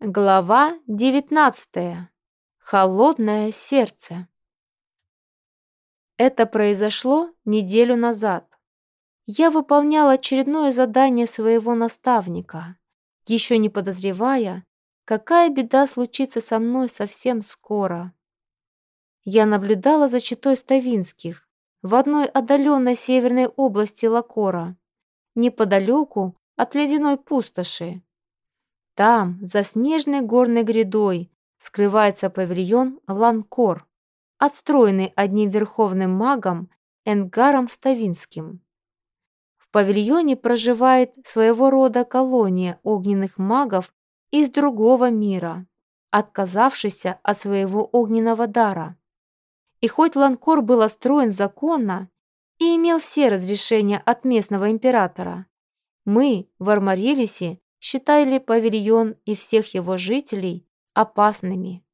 Глава 19. Холодное сердце. Это произошло неделю назад. Я выполняла очередное задание своего наставника, еще не подозревая, какая беда случится со мной совсем скоро. Я наблюдала за читой Ставинских в одной отдаленной северной области Лакора, неподалеку от ледяной пустоши. Там, за снежной горной грядой, скрывается павильон Ланкор, отстроенный одним верховным магом Энгаром Ставинским. В павильоне проживает своего рода колония огненных магов из другого мира, отказавшихся от своего огненного дара. И хоть Ланкор был отстроен законно и имел все разрешения от местного императора, мы в Армарелисе считали павильон и всех его жителей опасными.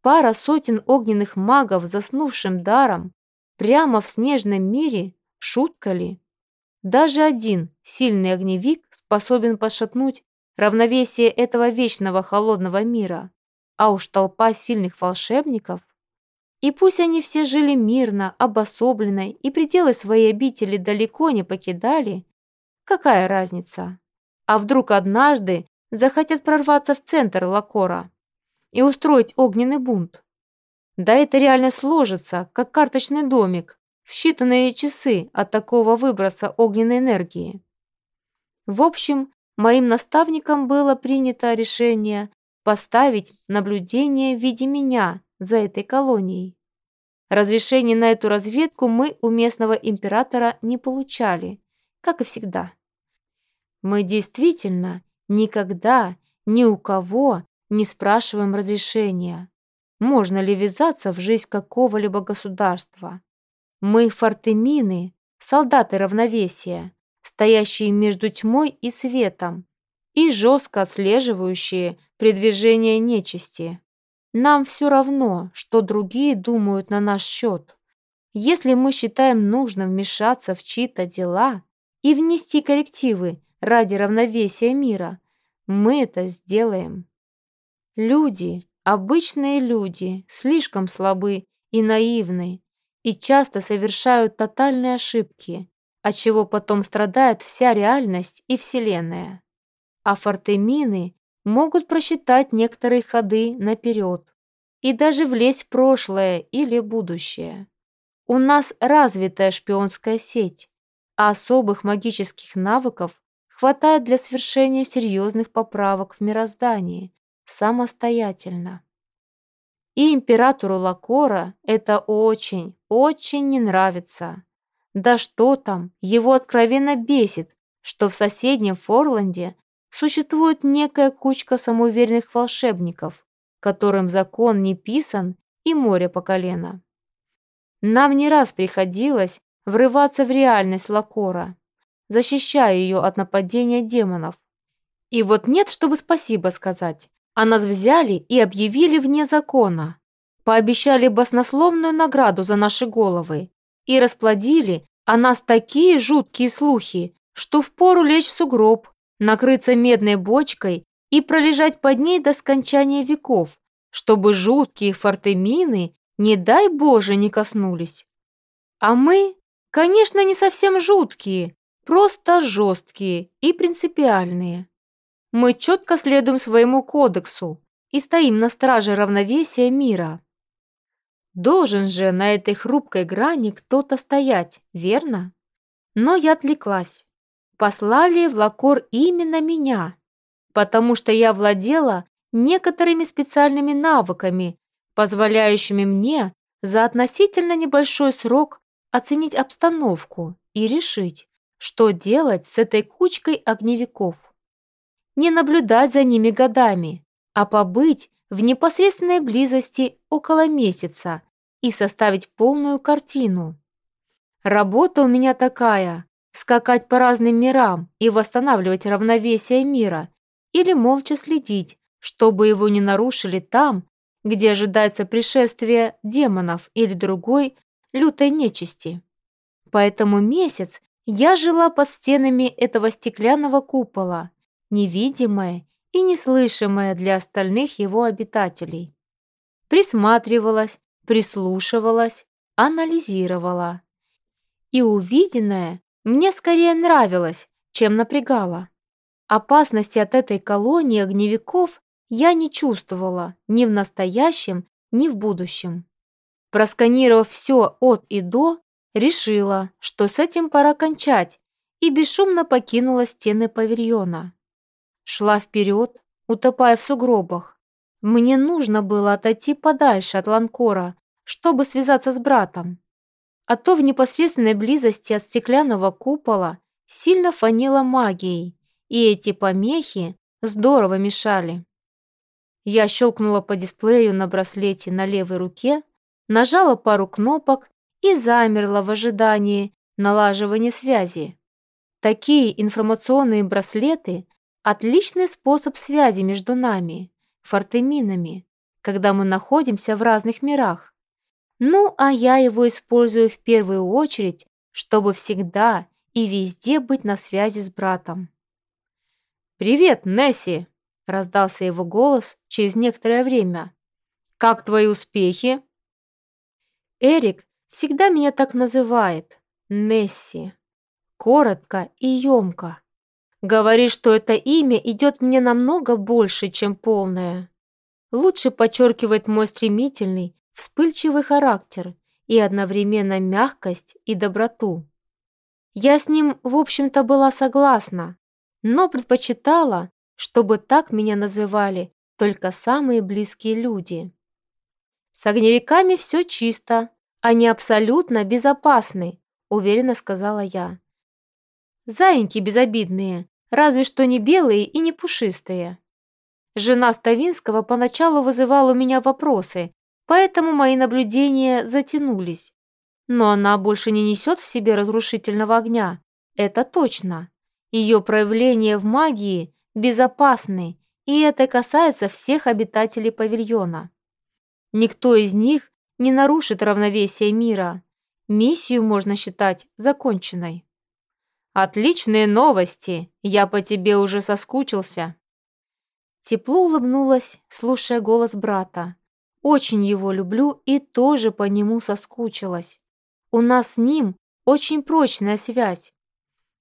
Пара сотен огненных магов, заснувшим даром, прямо в снежном мире, шутка ли? Даже один сильный огневик способен пошатнуть равновесие этого вечного холодного мира, а уж толпа сильных волшебников. И пусть они все жили мирно, обособленно и пределы своей обители далеко не покидали, какая разница? А вдруг однажды захотят прорваться в центр Лакора и устроить огненный бунт? Да это реально сложится, как карточный домик, в считанные часы от такого выброса огненной энергии. В общем, моим наставником было принято решение поставить наблюдение в виде меня за этой колонией. Разрешение на эту разведку мы у местного императора не получали, как и всегда. Мы действительно никогда ни у кого не спрашиваем разрешения, можно ли ввязаться в жизнь какого-либо государства. Мы фортемины, солдаты равновесия, стоящие между тьмой и светом и жестко отслеживающие предвижение нечисти. Нам все равно, что другие думают на наш счет. Если мы считаем нужным вмешаться в чьи-то дела и внести коррективы ради равновесия мира. Мы это сделаем. Люди, обычные люди, слишком слабы и наивны, и часто совершают тотальные ошибки, от чего потом страдает вся реальность и Вселенная. А фортемины могут просчитать некоторые ходы наперед и даже влезть в прошлое или будущее. У нас развитая шпионская сеть, а особых магических навыков хватает для совершения серьезных поправок в мироздании самостоятельно. И императору Лакора это очень, очень не нравится. Да что там, его откровенно бесит, что в соседнем Форланде существует некая кучка самоуверенных волшебников, которым закон не писан и море по колено. Нам не раз приходилось врываться в реальность Лакора, защищая ее от нападения демонов. И вот нет, чтобы спасибо сказать. А нас взяли и объявили вне закона. Пообещали баснословную награду за наши головы. И расплодили о нас такие жуткие слухи, что впору лечь в сугроб, накрыться медной бочкой и пролежать под ней до скончания веков, чтобы жуткие фортемины, не дай Боже, не коснулись. А мы, конечно, не совсем жуткие, Просто жесткие и принципиальные. Мы четко следуем своему кодексу и стоим на страже равновесия мира. Должен же на этой хрупкой грани кто-то стоять, верно? Но я отвлеклась. Послали в Лакор именно меня, потому что я владела некоторыми специальными навыками, позволяющими мне за относительно небольшой срок оценить обстановку и решить, что делать с этой кучкой огневиков. Не наблюдать за ними годами, а побыть в непосредственной близости около месяца и составить полную картину. Работа у меня такая – скакать по разным мирам и восстанавливать равновесие мира или молча следить, чтобы его не нарушили там, где ожидается пришествие демонов или другой лютой нечисти. Поэтому месяц я жила под стенами этого стеклянного купола, невидимая и неслышимое для остальных его обитателей. Присматривалась, прислушивалась, анализировала. И увиденное мне скорее нравилось, чем напрягало. Опасности от этой колонии огневиков я не чувствовала ни в настоящем, ни в будущем. Просканировав все от и до, решила, что с этим пора кончать, и бесшумно покинула стены павильона. Шла вперед, утопая в сугробах. Мне нужно было отойти подальше от Ланкора, чтобы связаться с братом. А то в непосредственной близости от стеклянного купола сильно фанило магией, и эти помехи здорово мешали. Я щелкнула по дисплею на браслете на левой руке, нажала пару кнопок и замерла в ожидании налаживания связи. Такие информационные браслеты – отличный способ связи между нами, фортеминами, когда мы находимся в разных мирах. Ну, а я его использую в первую очередь, чтобы всегда и везде быть на связи с братом. «Привет, Несси!» — раздался его голос через некоторое время. «Как твои успехи?» Эрик всегда меня так называет. Несси. Коротко и емко. Говорит, что это имя идет мне намного больше, чем полное. Лучше подчеркивает мой стремительный, вспыльчивый характер и одновременно мягкость и доброту. Я с ним, в общем-то, была согласна, но предпочитала, чтобы так меня называли только самые близкие люди. С огневиками все чисто, они абсолютно безопасны, уверенно сказала я. Заиньки безобидные, разве что не белые и не пушистые. Жена Ставинского поначалу вызывала у меня вопросы, поэтому мои наблюдения затянулись. Но она больше не несет в себе разрушительного огня, это точно. Ее проявления в магии безопасны, и это касается всех обитателей павильона. Никто из них не нарушит равновесие мира. Миссию можно считать законченной. «Отличные новости! Я по тебе уже соскучился!» Тепло улыбнулась, слушая голос брата. Очень его люблю и тоже по нему соскучилась. У нас с ним очень прочная связь.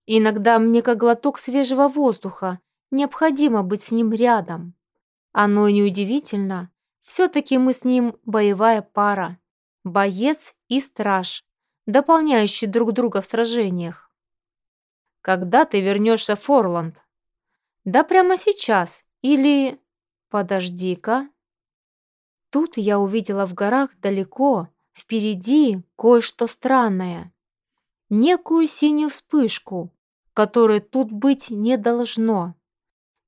Иногда мне как глоток свежего воздуха необходимо быть с ним рядом. Оно неудивительно. Все-таки мы с ним боевая пара. Боец и страж, дополняющие друг друга в сражениях. Когда ты вернешься в Форланд? Да прямо сейчас. Или... Подожди-ка. Тут я увидела в горах далеко, впереди, кое-что странное. Некую синюю вспышку, которой тут быть не должно.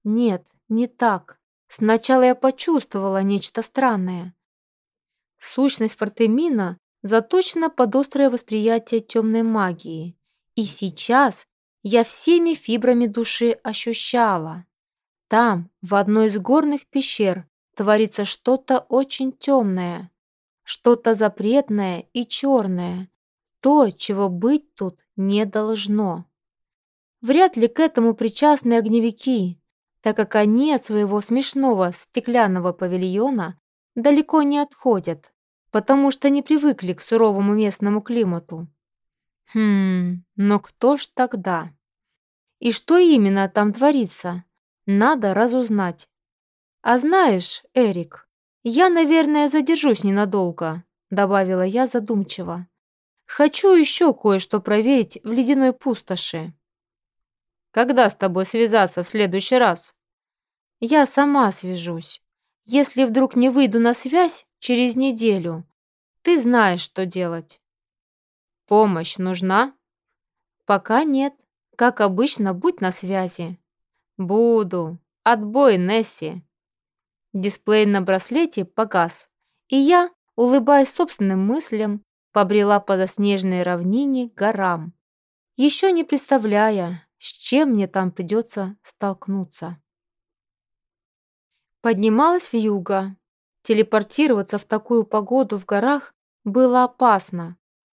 Нет, не так. Сначала я почувствовала нечто странное. Сущность Фортемина заточена под острое восприятие темной магии. И сейчас я всеми фибрами души ощущала. Там, в одной из горных пещер, творится что-то очень темное, что-то запретное и черное, то, чего быть тут не должно. Вряд ли к этому причастны огневики, так как они от своего смешного стеклянного павильона далеко не отходят, потому что не привыкли к суровому местному климату. Хм, но кто ж тогда? И что именно там творится? Надо разузнать. «А знаешь, Эрик, я, наверное, задержусь ненадолго», добавила я задумчиво. «Хочу еще кое-что проверить в ледяной пустоши». «Когда с тобой связаться в следующий раз?» «Я сама свяжусь. Если вдруг не выйду на связь через неделю, ты знаешь, что делать». «Помощь нужна?» «Пока нет. Как обычно, будь на связи». «Буду. Отбой, Несси». Дисплей на браслете погас, и я, улыбаясь собственным мыслям, побрела по заснеженной равнине горам, еще не представляя, с чем мне там придется столкнуться. Поднималась в юго. Телепортироваться в такую погоду в горах было опасно,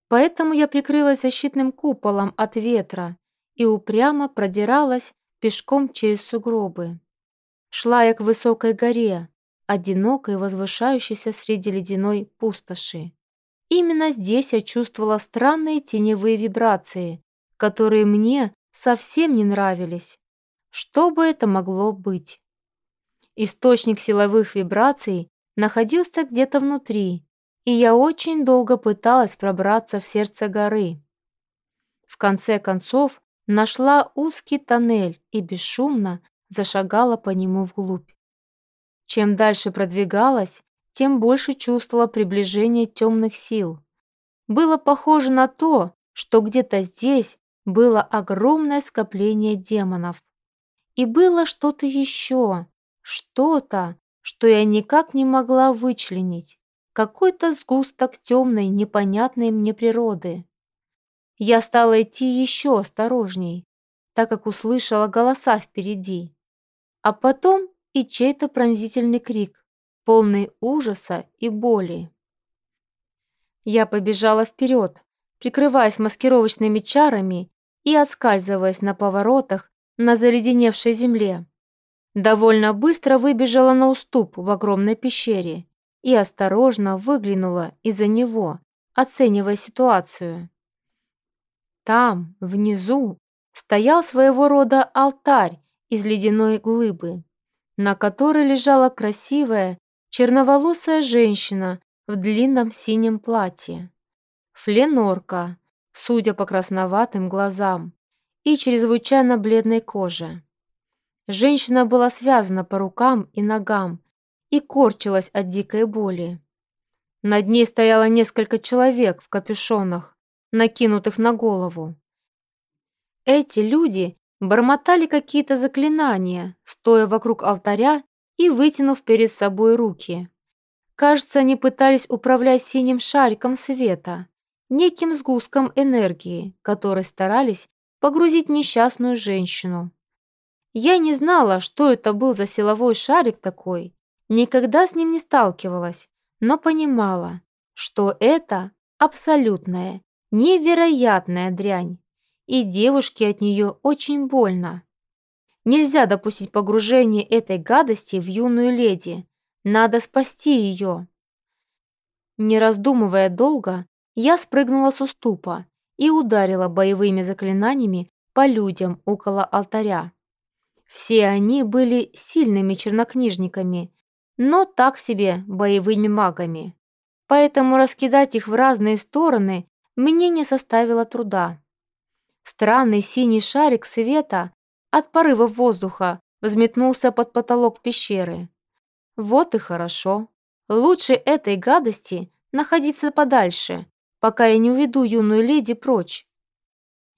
поэтому я прикрылась защитным куполом от ветра и упрямо продиралась пешком через сугробы. шла я к высокой горе, одинокой возвышающейся среди ледяной пустоши. Именно здесь я чувствовала странные теневые вибрации, которые мне совсем не нравились. Что бы это могло быть? Источник силовых вибраций находился где-то внутри, и я очень долго пыталась пробраться в сердце горы. В конце концов, нашла узкий тоннель и бесшумно зашагала по нему вглубь. Чем дальше продвигалась, тем больше чувствовала приближение темных сил. Было похоже на то, что где-то здесь было огромное скопление демонов. И было что-то еще, что-то, что я никак не могла вычленить, какой-то сгусток темной, непонятной мне природы. Я стала идти еще осторожней, так как услышала голоса впереди. А потом и чей-то пронзительный крик, полный ужаса и боли. Я побежала вперед, прикрываясь маскировочными чарами и отскальзываясь на поворотах на заледеневшей земле. Довольно быстро выбежала на уступ в огромной пещере и осторожно выглянула из-за него, оценивая ситуацию. Там, внизу, стоял своего рода алтарь из ледяной глыбы, на которой лежала красивая черноволосая женщина в длинном синем платье. Фленорка, судя по красноватым глазам и чрезвычайно бледной коже. Женщина была связана по рукам и ногам и корчилась от дикой боли. Над ней стояло несколько человек в капюшонах, накинутых на голову. Эти люди бормотали какие-то заклинания, стоя вокруг алтаря и вытянув перед собой руки. Кажется, они пытались управлять синим шариком света, неким сгустком энергии, который старались погрузить несчастную женщину. Я не знала, что это был за силовой шарик такой, никогда с ним не сталкивалась, но понимала, что это абсолютная, Невероятная дрянь. И девушке от нее очень больно. Нельзя допустить погружения этой гадости в юную леди. Надо спасти ее. Не раздумывая долго, я спрыгнула с уступа и ударила боевыми заклинаниями по людям около алтаря. Все они были сильными чернокнижниками, но так себе боевыми магами. Поэтому раскидать их в разные стороны мне не составило труда. Странный синий шарик света от порыва воздуха взметнулся под потолок пещеры. Вот и хорошо. Лучше этой гадости находиться подальше, пока я не уведу юную леди прочь.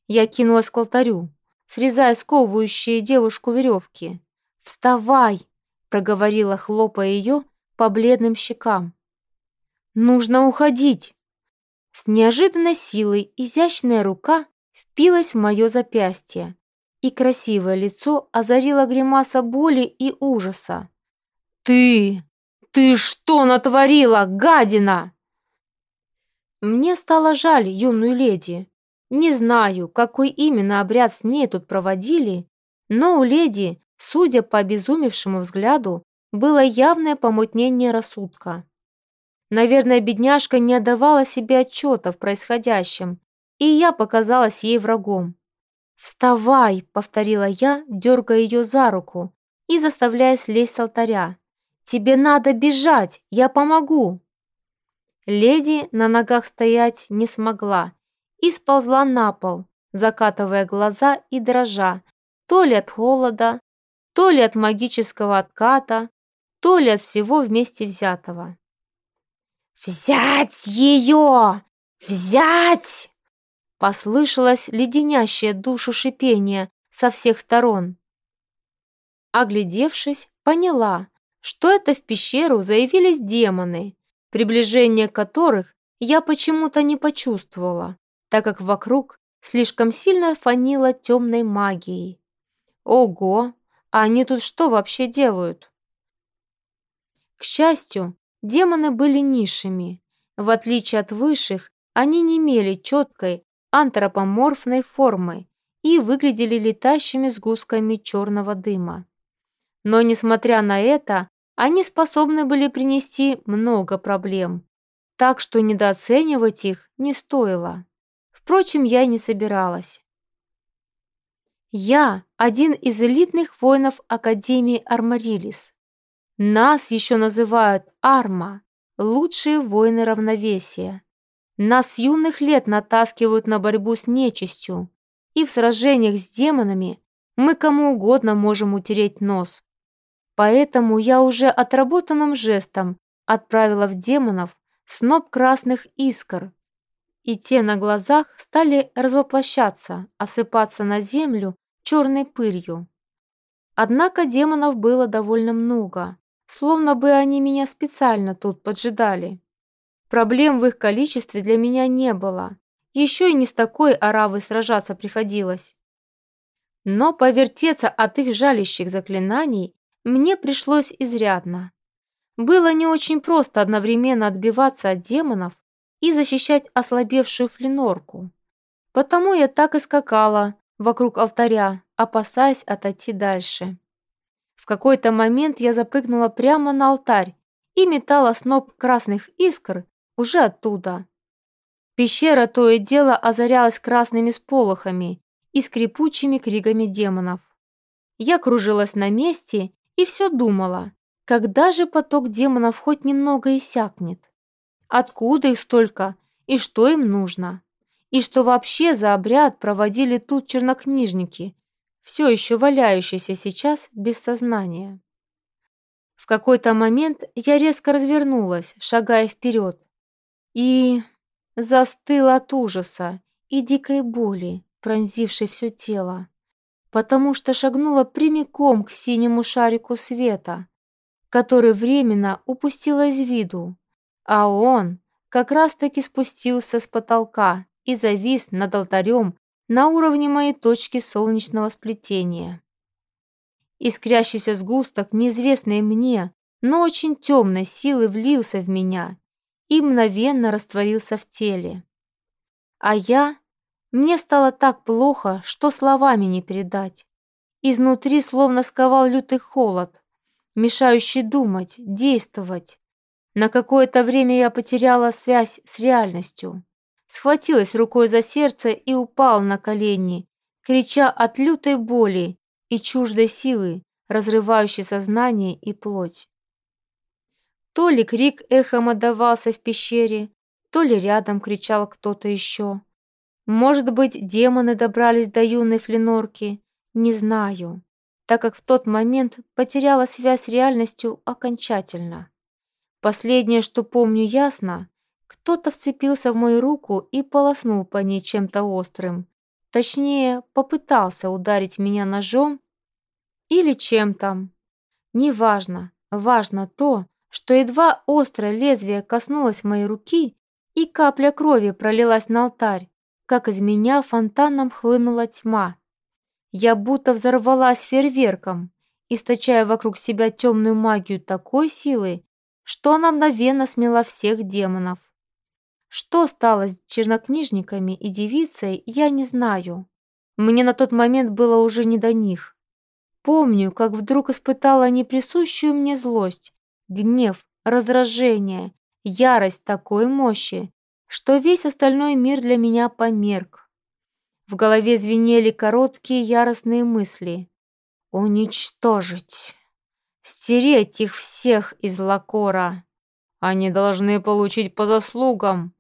Я кинулась к алтарю, срезая сковывающие девушку веревки. «Вставай!» — проговорила, хлопая ее по бледным щекам. «Нужно уходить!» С неожиданной силой изящная рука впилась в мое запястье, и красивое лицо озарило гримаса боли и ужаса. «Ты! Ты что натворила, гадина?» Мне стало жаль юную леди. Не знаю, какой именно обряд с ней тут проводили, но у леди, судя по обезумевшему взгляду, было явное помутнение рассудка. Наверное, бедняжка не отдавала себе отчета в происходящем, и я показалась ей врагом. «Вставай!» — повторила я, дергая ее за руку и заставляя слезть с алтаря. «Тебе надо бежать! Я помогу!» Леди на ногах стоять не смогла и сползла на пол, закатывая глаза и дрожа, то ли от холода, то ли от магического отката, то ли от всего вместе взятого. «Взять ее! Взять!» Послышалось леденящее душу шипение со всех сторон. Оглядевшись, поняла, что это в пещеру заявились демоны, приближение которых я почему-то не почувствовала, так как вокруг слишком сильно фанило темной магией. Ого, а они тут что вообще делают? К счастью, Демоны были низшими. В отличие от высших, они не имели четкой антропоморфной формы и выглядели летающими сгустками черного дыма. Но, несмотря на это, они способны были принести много проблем, так что недооценивать их не стоило. Впрочем, я не собиралась. Я один из элитных воинов Академии Армарилис. Нас еще называют Арма, лучшие воины равновесия. Нас с юных лет натаскивают на борьбу с нечистью, и в сражениях с демонами мы кому угодно можем утереть нос. Поэтому я уже отработанным жестом отправила в демонов сноп красных искр, и те на глазах стали развоплощаться, осыпаться на землю черной пылью. Однако демонов было довольно много, словно бы они меня специально тут поджидали. Проблем в их количестве для меня не было, еще и не с такой оравой сражаться приходилось. Но повертеться от их жалящих заклинаний мне пришлось изрядно. Было не очень просто одновременно отбиваться от демонов и защищать ослабевшую флинорку. Потому я так и скакала вокруг алтаря, опасаясь отойти дальше. В какой-то момент я запрыгнула прямо на алтарь и метала сноп красных искр уже оттуда. Пещера то и дело озарялась красными сполохами и скрипучими криками демонов. Я кружилась на месте и все думала, когда же поток демонов хоть немного иссякнет. Откуда их столько и что им нужно? И что вообще за обряд проводили тут чернокнижники, все еще валяющиеся сейчас без сознания? В какой-то момент я резко развернулась, шагая вперед, и застыл от ужаса и дикой боли, пронзившей все тело потому что шагнула прямиком к синему шарику света, который временно упустила из виду, а он как раз-таки спустился с потолка и завис над алтарем на уровне моей точки солнечного сплетения. Искрящийся сгусток неизвестной мне, но очень темной силы влился в меня и мгновенно растворился в теле. А я мне стало так плохо, что словами не передать. Изнутри словно сковал лютый холод, мешающий думать, действовать. На какое-то время я потеряла связь с реальностью. Схватилась рукой за сердце и упала на колени, крича от лютой боли и чуждой силы, разрывающей сознание и плоть. То ли крик эхом отдавался в пещере, то ли рядом кричал кто-то еще. Может быть, демоны добрались до юной фленорки? Не знаю, так как в тот момент потеряла связь с реальностью окончательно. Последнее, что помню ясно, кто-то вцепился в мою руку и полоснул по ней чем-то острым. Точнее, попытался ударить меня ножом или чем там. Неважно, важно то, что едва острое лезвие коснулось моей руки, и капля крови пролилась на алтарь, как из меня фонтаном хлынула тьма. Я будто взорвалась фейерверком, источая вокруг себя темную магию такой силы, что она мгновенно смела всех демонов. Что стало с чернокнижниками и девицей, я не знаю. Мне на тот момент было уже не до них. Помню, как вдруг испытала неприсущую мне злость, гнев, раздражение, ярость такой мощи, что весь остальной мир для меня померк. В голове звенели короткие яростные мысли. «Уничтожить! Стереть их всех из Лакора! Они должны получить по заслугам!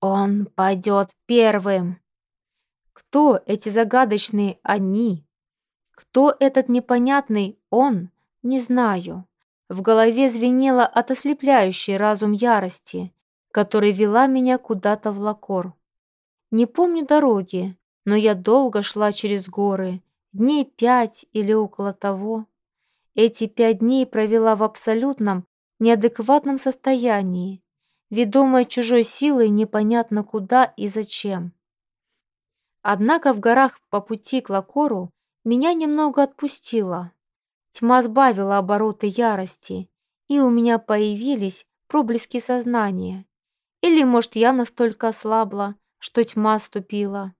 Он пойдет первым!» Кто эти загадочные «они»? Кто этот непонятный «он»? Не знаю. В голове звенело от ослепляющей разум ярости которая вела меня куда-то в Лакор. Не помню дороги, но я долго шла через горы, дней пять или около того. Эти пять дней провела в абсолютном, неадекватном состоянии, ведомая чужой силой непонятно куда и зачем. Однако в горах по пути к Лакору меня немного отпустило. Тьма сбавила обороты ярости, и у меня появились проблески сознания. Или, может, я настолько ослабла, что тьма ступила.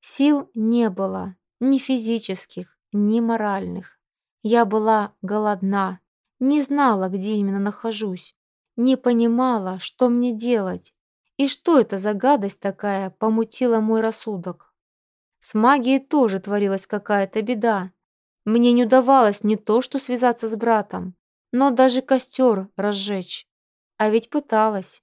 Сил не было, ни физических, ни моральных. Я была голодна, не знала, где именно нахожусь, не понимала, что мне делать, и что это за гадость такая помутила мой рассудок. С магией тоже творилась какая-то беда. Мне не удавалось не то что связаться с братом, но даже костер разжечь. А ведь пыталась.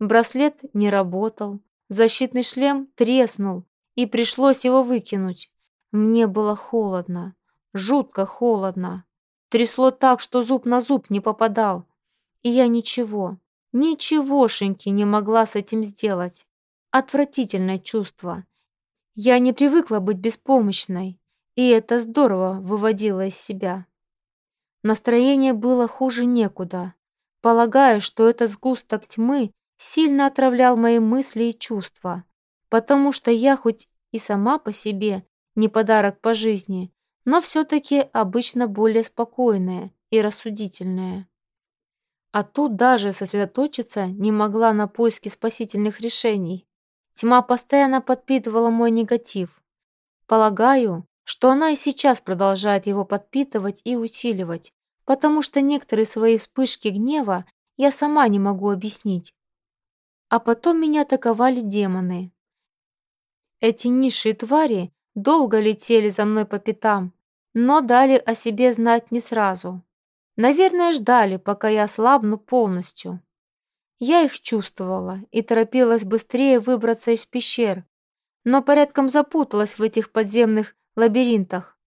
Браслет не работал, защитный шлем треснул, и пришлось его выкинуть. Мне было холодно, жутко холодно. Трясло так, что зуб на зуб не попадал. И я ничего, ничегошеньки не могла с этим сделать. Отвратительное чувство. Я не привыкла быть беспомощной, и это здорово выводило из себя. Настроение было хуже некуда. Полагаю, что этот сгусток тьмы сильно отравлял мои мысли и чувства, потому что я хоть и сама по себе не подарок по жизни, но все-таки обычно более спокойная и рассудительная. А тут даже сосредоточиться не могла на поиске спасительных решений. Тьма постоянно подпитывала мой негатив. Полагаю, что она и сейчас продолжает его подпитывать и усиливать, потому что некоторые свои вспышки гнева я сама не могу объяснить. А потом меня атаковали демоны. Эти низшие твари долго летели за мной по пятам, но дали о себе знать не сразу. Наверное, ждали, пока я ослабну полностью. Я их чувствовала и торопилась быстрее выбраться из пещер, но порядком запуталась в этих подземных лабиринтах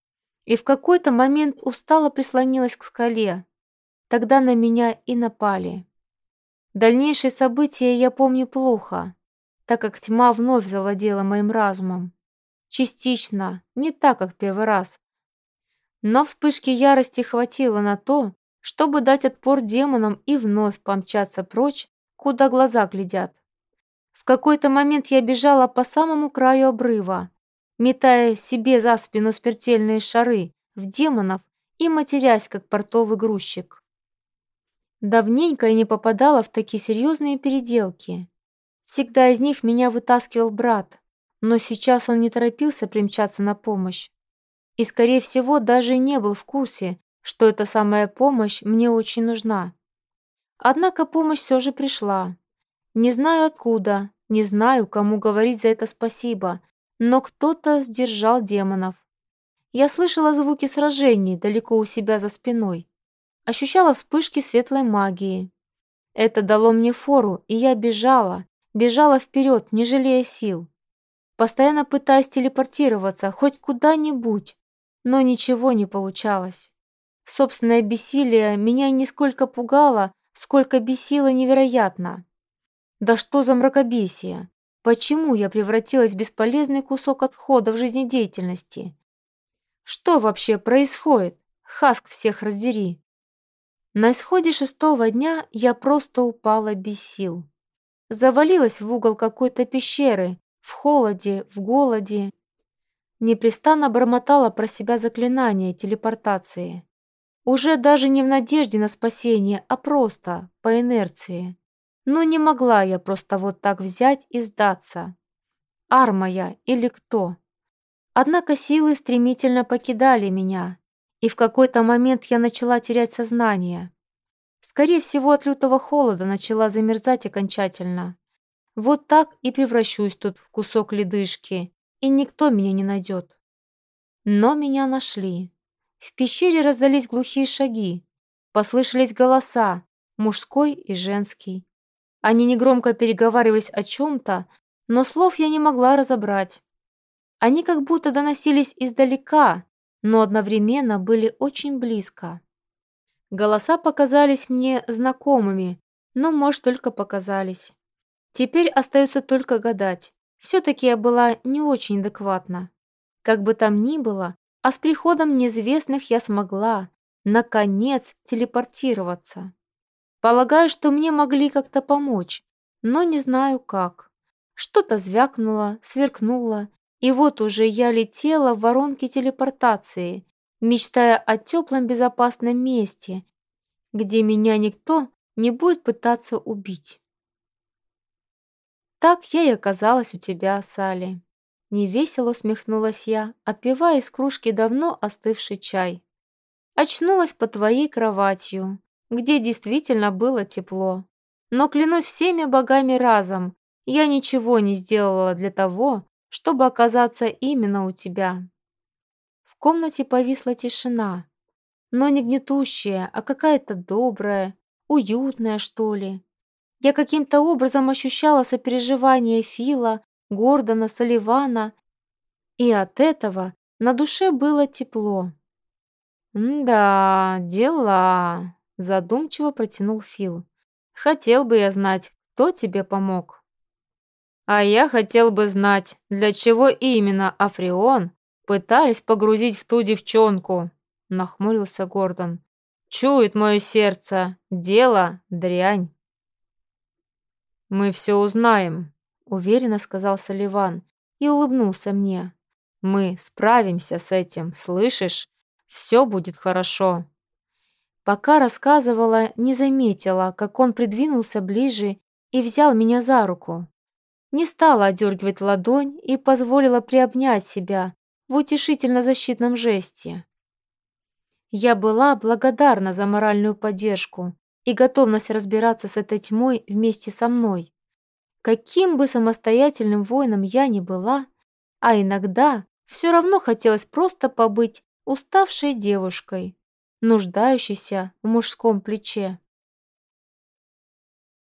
и в какой-то момент устало прислонилась к скале. Тогда на меня и напали. Дальнейшие события я помню плохо, так как тьма вновь завладела моим разумом. Частично, не так, как первый раз. Но вспышки ярости хватило на то, чтобы дать отпор демонам и вновь помчаться прочь, куда глаза глядят. В какой-то момент я бежала по самому краю обрыва, метая себе за спину смертельные шары в демонов и матерясь, как портовый грузчик. Давненько я не попадала в такие серьезные переделки. Всегда из них меня вытаскивал брат, но сейчас он не торопился примчаться на помощь. И, скорее всего, даже не был в курсе, что эта самая помощь мне очень нужна. Однако помощь все же пришла. Не знаю откуда, не знаю, кому говорить за это спасибо, но кто-то сдержал демонов. Я слышала звуки сражений далеко у себя за спиной. Ощущала вспышки светлой магии. Это дало мне фору, и я бежала, бежала вперед, не жалея сил. Постоянно пытаясь телепортироваться хоть куда-нибудь, но ничего не получалось. Собственное бессилие меня не сколько пугало, сколько бесило невероятно. Да что за мракобесие? Почему я превратилась в бесполезный кусок отхода в жизнедеятельности? Что вообще происходит? Хаск всех раздери. На исходе шестого дня я просто упала без сил. Завалилась в угол какой-то пещеры, в холоде, в голоде. Непрестанно бормотала про себя заклинание телепортации. Уже даже не в надежде на спасение, а просто по инерции. Но не могла я просто вот так взять и сдаться. Арма я или кто? Однако силы стремительно покидали меня, и в какой-то момент я начала терять сознание. Скорее всего, от лютого холода начала замерзать окончательно. Вот так и превращусь тут в кусок ледышки, и никто меня не найдет. Но меня нашли. В пещере раздались глухие шаги, послышались голоса, мужской и женский. Они негромко переговаривались о чем-то, но слов я не могла разобрать. Они как будто доносились издалека, но одновременно были очень близко. Голоса показались мне знакомыми, но, может, только показались. Теперь остается только гадать. Все-таки я была не очень адекватна. Как бы там ни было, а с приходом неизвестных я смогла, наконец, телепортироваться. Полагаю, что мне могли как-то помочь, но не знаю как. Что-то звякнуло, сверкнуло, и вот уже я летела в воронке телепортации, мечтая о теплом безопасном месте, где меня никто не будет пытаться убить. Так я и оказалась у тебя, Салли. Невесело усмехнулась я, отпивая из кружки давно остывший чай. очнулась под твоей кроватью, где действительно было тепло. Но клянусь всеми богами разом, я ничего не сделала для того, чтобы оказаться именно у тебя. В комнате повисла тишина, но не гнетущая, а какая-то добрая, уютная, что ли. Я каким-то образом ощущала сопереживание Фила, Гордона, Соливана, и от этого на душе было тепло. «Да, дела», — задумчиво протянул Фил. «Хотел бы я знать, кто тебе помог». «А я хотел бы знать, для чего именно Африон пытались погрузить в ту девчонку», — нахмурился Гордон. «Чует мое сердце, дело дрянь». «Мы все узнаем», — уверенно сказал Соливан и улыбнулся мне. «Мы справимся с этим, слышишь? Все будет хорошо». Пока рассказывала, не заметила, как он придвинулся ближе и взял меня за руку. Не стала одергивать ладонь и позволила приобнять себя в утешительно-защитном жесте. Я была благодарна за моральную поддержку и готовность разбираться с этой тьмой вместе со мной. Каким бы самостоятельным воином я ни была, а иногда все равно хотелось просто побыть уставшей девушкой, нуждающейся в мужском плече.